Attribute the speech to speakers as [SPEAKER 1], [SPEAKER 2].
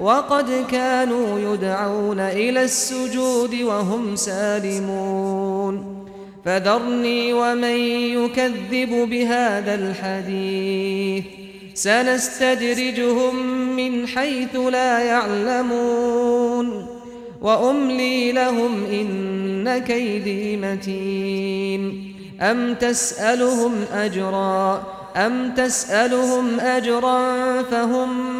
[SPEAKER 1] وقد كانوا يدعون إلى السجود وهم سالمون. فذرني ومن يكذب بهذا الحديث. سنستدرجهم من حيث لا يعلمون. وأملي لهم إن كيدي متين. أم تسألهم أجرا؟ أم تسألهم أجرا فهم